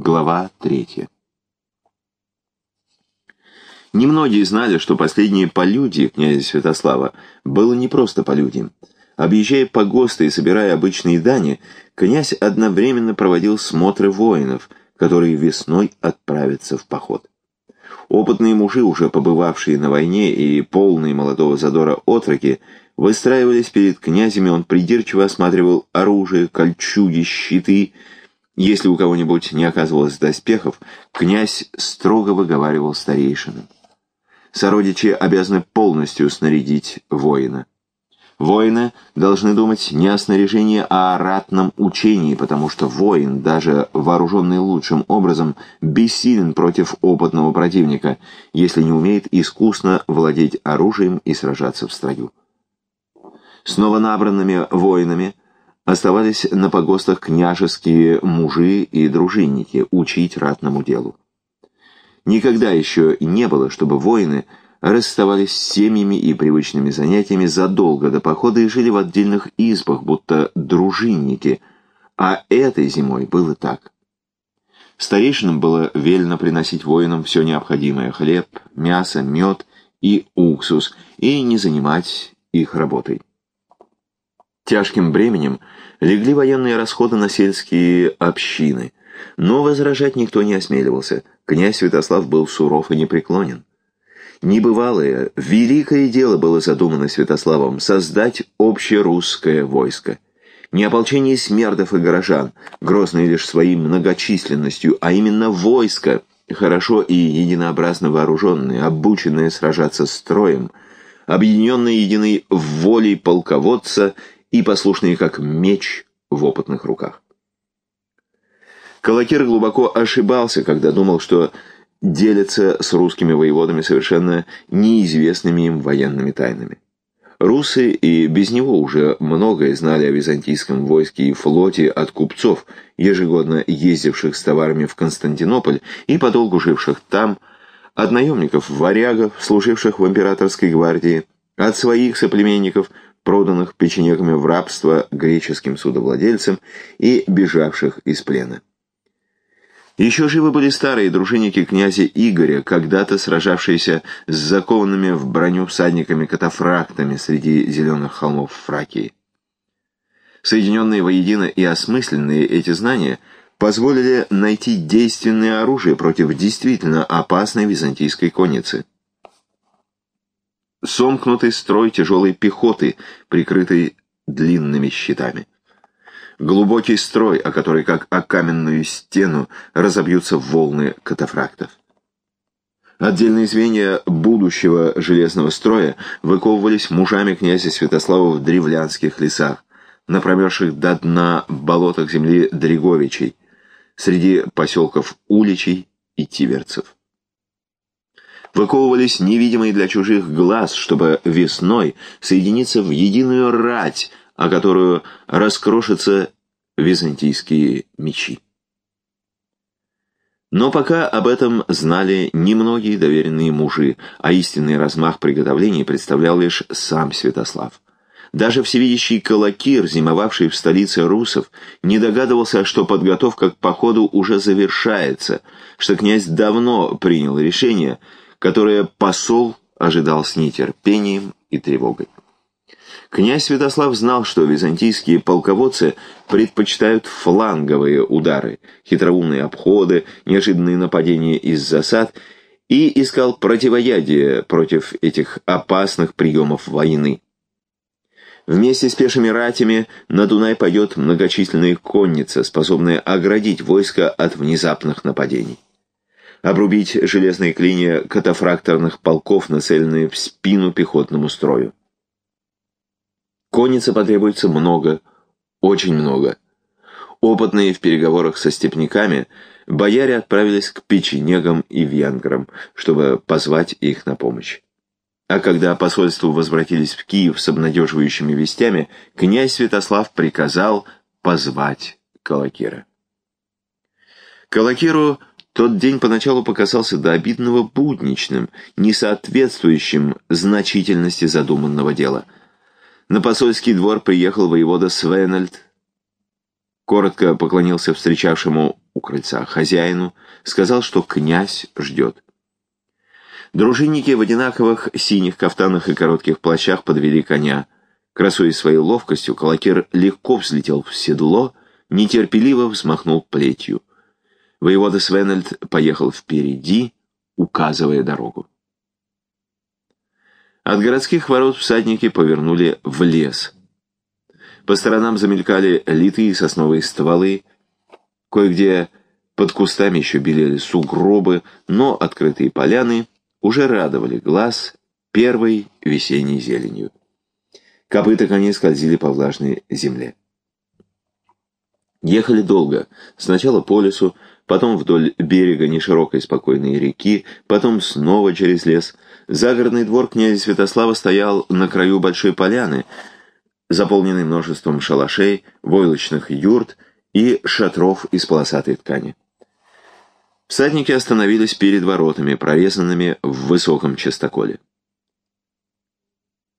Глава третья. Немногие знали, что последнее полюдие князя Святослава было не просто полюдием. Объезжая погосты и собирая обычные дани, князь одновременно проводил смотры воинов, которые весной отправятся в поход. Опытные мужи, уже побывавшие на войне и полные молодого задора отроки, выстраивались перед князями, он придирчиво осматривал оружие, кольчуги, щиты. Если у кого-нибудь не оказывалось доспехов, князь строго выговаривал старейшинам. Сородичи обязаны полностью снарядить воина. Воины должны думать не о снаряжении, а о ратном учении, потому что воин, даже вооруженный лучшим образом, бессилен против опытного противника, если не умеет искусно владеть оружием и сражаться в строю. С новонабранными воинами оставались на погостах княжеские мужи и дружинники учить ратному делу. Никогда еще не было, чтобы воины – расставались с семьями и привычными занятиями задолго до похода и жили в отдельных избах, будто дружинники, а этой зимой было так. Старейшинам было велено приносить воинам все необходимое – хлеб, мясо, мед и уксус, и не занимать их работой. Тяжким бременем легли военные расходы на сельские общины, но возражать никто не осмеливался. Князь Святослав был суров и непреклонен. Небывалое, великое дело было задумано Святославом – создать общерусское войско. Не ополчение смердов и горожан, грозное лишь своей многочисленностью, а именно войско, хорошо и единообразно вооруженное, обученное сражаться строем, объединенное единой волей полководца и послушные как меч в опытных руках. Калакир глубоко ошибался, когда думал, что делятся с русскими воеводами совершенно неизвестными им военными тайнами. Русы и без него уже многое знали о византийском войске и флоте от купцов, ежегодно ездивших с товарами в Константинополь и подолгу живших там, от наемников-варягов, служивших в императорской гвардии, от своих соплеменников, проданных печенегами в рабство греческим судовладельцам и бежавших из плена. Еще живы были старые дружинники князя Игоря, когда-то сражавшиеся с закованными в броню всадниками-катафрактами среди зеленых холмов Фракии. Соединенные воедино и осмысленные эти знания позволили найти действенное оружие против действительно опасной византийской конницы. Сомкнутый строй тяжелой пехоты, прикрытый длинными щитами. Глубокий строй, о который, как о каменную стену, разобьются волны катафрактов. Отдельные звенья будущего железного строя выковывались мужами князя Святослава в древлянских лесах, на промерзших до дна болотах земли Дреговичей, среди поселков Уличей и Тиверцев. Выковывались невидимые для чужих глаз, чтобы весной соединиться в единую рать, о которую раскрошатся византийские мечи. Но пока об этом знали немногие доверенные мужи, а истинный размах приготовлений представлял лишь сам Святослав. Даже всевидящий Калакир, зимовавший в столице русов, не догадывался, что подготовка к походу уже завершается, что князь давно принял решение, которое посол ожидал с нетерпением и тревогой. Князь Святослав знал, что византийские полководцы предпочитают фланговые удары, хитроумные обходы, неожиданные нападения из засад и искал противоядие против этих опасных приемов войны. Вместе с пешими ратями на Дунай пойдет многочисленная конница, способная оградить войско от внезапных нападений. Обрубить железные клинья катафракторных полков, нацеленные в спину пехотному строю. Конницы потребуется много, очень много. Опытные в переговорах со степняками, бояре отправились к печенегам и венграм, чтобы позвать их на помощь. А когда посольству возвратились в Киев с обнадеживающими вестями, князь Святослав приказал позвать Калакира. Калакиру тот день поначалу показался до обидного будничным, несоответствующим значительности задуманного дела – на посольский двор приехал воевода Свенальд, коротко поклонился встречавшему у крыльца хозяину, сказал, что князь ждет. Дружинники в одинаковых синих кафтанах и коротких плащах подвели коня. Красуясь своей ловкостью, Калакир легко взлетел в седло, нетерпеливо взмахнул плетью. Воевода Свенельд поехал впереди, указывая дорогу. От городских ворот всадники повернули в лес. По сторонам замелькали литые сосновые стволы, кое-где под кустами еще белели сугробы, но открытые поляны уже радовали глаз первой весенней зеленью. Копыта коней скользили по влажной земле. Ехали долго, сначала по лесу, потом вдоль берега неширокой спокойной реки, потом снова через лес. Загородный двор князя Святослава стоял на краю большой поляны, заполненный множеством шалашей, войлочных юрт и шатров из полосатой ткани. Всадники остановились перед воротами, прорезанными в высоком частоколе.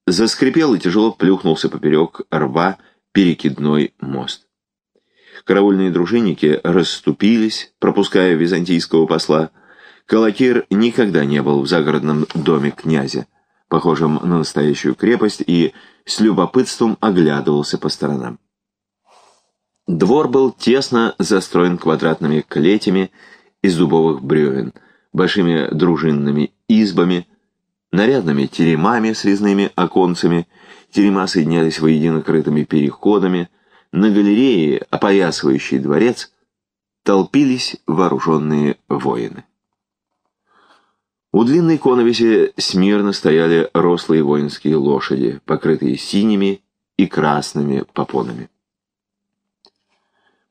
Заскрипел и тяжело плюхнулся поперек рва перекидной мост. Караульные дружинники расступились, пропуская византийского посла. Калакир никогда не был в загородном доме князя, похожем на настоящую крепость, и с любопытством оглядывался по сторонам. Двор был тесно застроен квадратными клетями из дубовых бревен, большими дружинными избами, нарядными теремами с резными оконцами, терема соединялись воедино крытыми переходами, на галерее, опоясывающей дворец, толпились вооруженные воины. У длинной коновиси смирно стояли рослые воинские лошади, покрытые синими и красными попонами.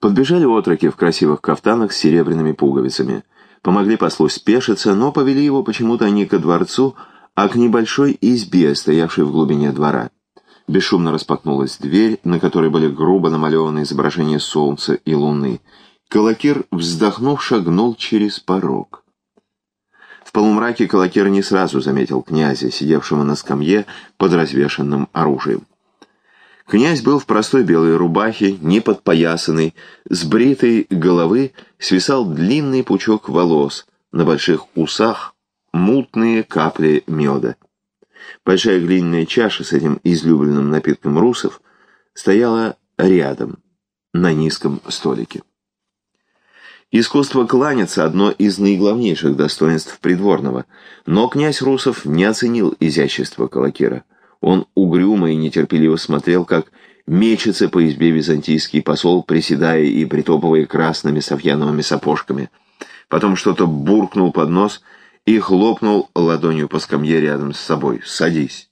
Подбежали отроки в красивых кафтанах с серебряными пуговицами. Помогли послу спешиться, но повели его почему-то не ко дворцу, а к небольшой избе, стоявшей в глубине двора. Бесшумно распахнулась дверь, на которой были грубо намалеваны изображения солнца и луны. Калакир, вздохнув, шагнул через порог. В полумраке Калакир не сразу заметил князя, сидевшего на скамье под развешенным оружием. Князь был в простой белой рубахе, не подпоясанный, с бритой головы свисал длинный пучок волос, на больших усах мутные капли меда. Большая глиняная чаша с этим излюбленным напитком русов стояла рядом, на низком столике. Искусство кланяться – одно из наиглавнейших достоинств придворного, но князь Русов не оценил изящество Калакира. Он угрюмо и нетерпеливо смотрел, как мечется по избе византийский посол, приседая и притопывая красными софьяновыми сапожками. Потом что-то буркнул под нос – и хлопнул ладонью по скамье рядом с собой. «Садись».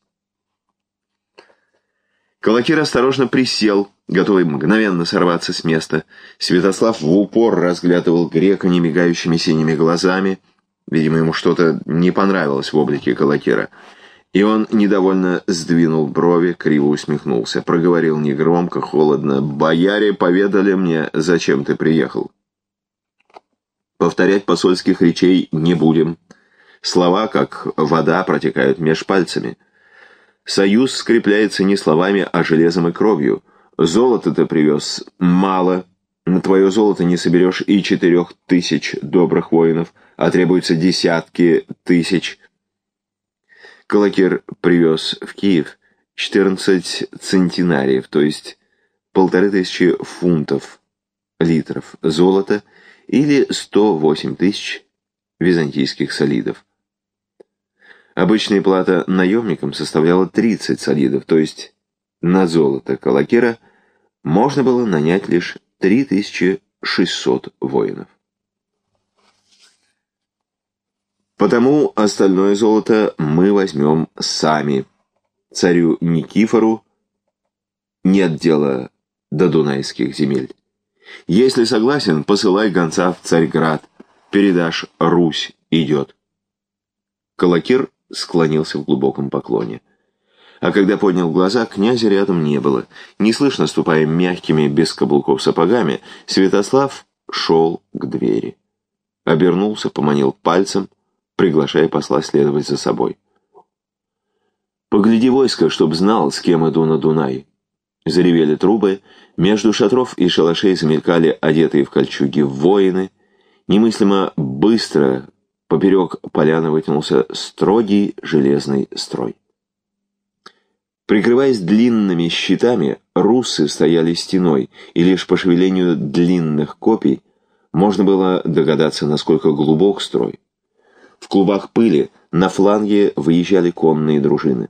Калакир осторожно присел, готовый мгновенно сорваться с места. Святослав в упор разглядывал грека немигающими синими глазами. Видимо, ему что-то не понравилось в облике Калакира. И он недовольно сдвинул брови, криво усмехнулся. Проговорил негромко, холодно. «Бояре поведали мне, зачем ты приехал». Повторять посольских речей не будем. Слова, как вода, протекают меж пальцами. Союз скрепляется не словами, а железом и кровью. Золото ты привез мало. На твое золото не соберешь и четырех тысяч добрых воинов, а требуется десятки тысяч. Калакир привез в Киев 14 центинариев, то есть полторы тысячи фунтов, литров золота или 108 тысяч византийских солидов. Обычная плата наемникам составляла 30 солидов, то есть на золото Калакера можно было нанять лишь 3600 воинов. Потому остальное золото мы возьмем сами. Царю Никифору нет дела до дунайских земель. Если согласен, посылай гонца в Царьград. Передашь, Русь идет. Калакир склонился в глубоком поклоне. А когда поднял глаза, князя рядом не было. Неслышно ступая мягкими, без каблуков сапогами, Святослав шел к двери. Обернулся, поманил пальцем, приглашая посла следовать за собой. «Погляди войско, чтоб знал, с кем иду на Дунай. Заревели трубы, между шатров и шалашей замелькали одетые в кольчуги воины. Немыслимо быстро поперек поляны вытянулся строгий железный строй. Прикрываясь длинными щитами, руссы стояли стеной, и лишь по шевелению длинных копий можно было догадаться, насколько глубок строй. В клубах пыли на фланге выезжали конные дружины.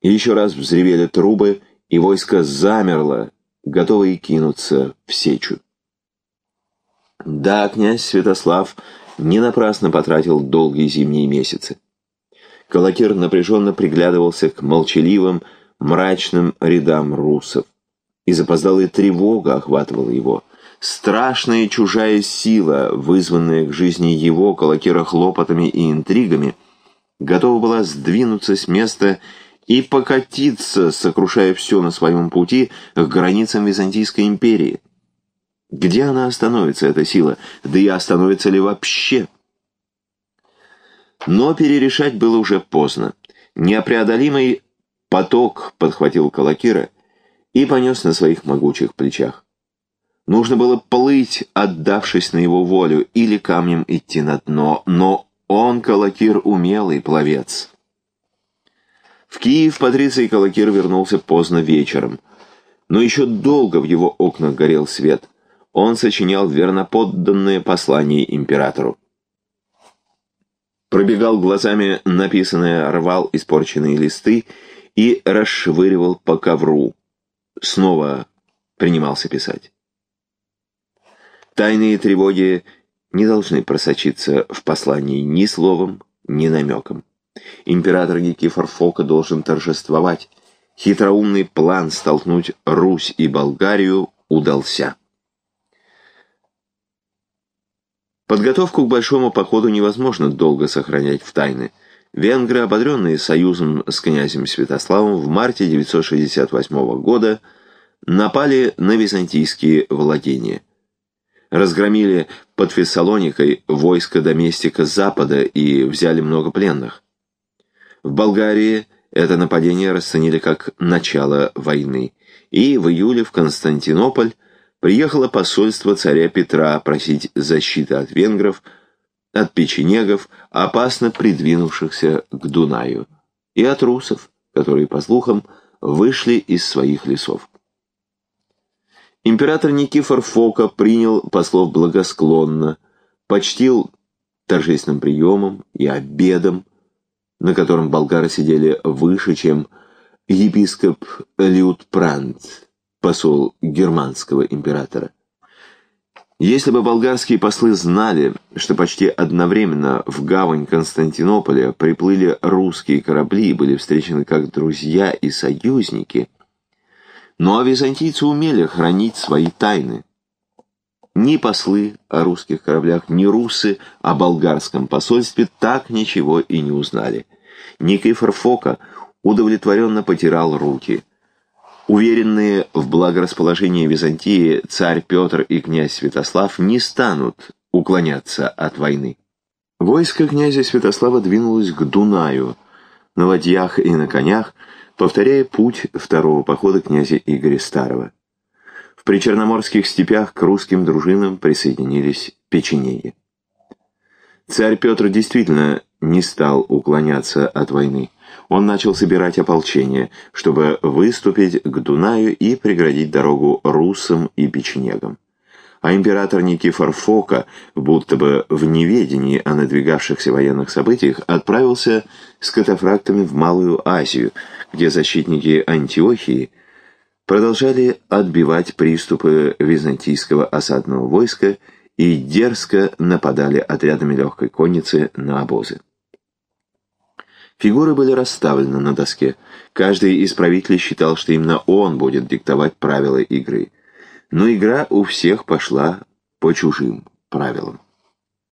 И еще раз взревели трубы, и войско замерло, готовое кинуться в сечу. Да, князь Святослав не напрасно потратил долгие зимние месяцы. Калакир напряженно приглядывался к молчаливым, мрачным рядам русов. И запоздалая тревога охватывала его. Страшная чужая сила, вызванная к жизни его, Калакира хлопотами и интригами, готова была сдвинуться с места и покатиться, сокрушая все на своем пути к границам Византийской империи. Где она остановится, эта сила? Да и остановится ли вообще? Но перерешать было уже поздно. Непреодолимый поток подхватил Калакира и понес на своих могучих плечах. Нужно было плыть, отдавшись на его волю, или камнем идти на дно, но он, Калакир, умелый пловец. В Киев Патриций Калакир вернулся поздно вечером. Но еще долго в его окнах горел свет. Он сочинял верноподданные послания императору. Пробегал глазами написанное, рвал испорченные листы и расшвыривал по ковру. Снова принимался писать. Тайные тревоги не должны просочиться в послании ни словом, ни намеком. Император Никифор Фока должен торжествовать. Хитроумный план столкнуть Русь и Болгарию удался. Подготовку к большому походу невозможно долго сохранять в тайне. Венгры, ободренные союзом с князем Святославом, в марте 968 года напали на византийские владения. Разгромили под Фессалоникой войско доместика Запада и взяли много пленных. В Болгарии это нападение расценили как начало войны, и в июле в Константинополь приехало посольство царя Петра просить защиты от венгров, от печенегов, опасно придвинувшихся к Дунаю, и от русов, которые, по слухам, вышли из своих лесов. Император Никифор Фока принял послов благосклонно, почтил торжественным приемом и обедом, на котором болгары сидели выше, чем епископ Лютпрант, посол германского императора. Если бы болгарские послы знали, что почти одновременно в гавань Константинополя приплыли русские корабли и были встречены как друзья и союзники, но византийцы умели хранить свои тайны. Ни послы о русских кораблях, ни русы о болгарском посольстве так ничего и не узнали. Никифор Фока удовлетворенно потирал руки. Уверенные в благорасположении Византии царь Петр и князь Святослав не станут уклоняться от войны. Войско князя Святослава двинулось к Дунаю, на ладьях и на конях, повторяя путь второго похода князя Игоря Старого. В причерноморских степях к русским дружинам присоединились печенеги. Царь Петр действительно не стал уклоняться от войны. Он начал собирать ополчение, чтобы выступить к Дунаю и преградить дорогу русам и печенегам. А император Никифор Фока, будто бы в неведении о надвигавшихся военных событиях, отправился с катафрактами в Малую Азию, где защитники Антиохии продолжали отбивать приступы византийского осадного войска и дерзко нападали отрядами легкой конницы на обозы. Фигуры были расставлены на доске. Каждый из правителей считал, что именно он будет диктовать правила игры. Но игра у всех пошла по чужим правилам.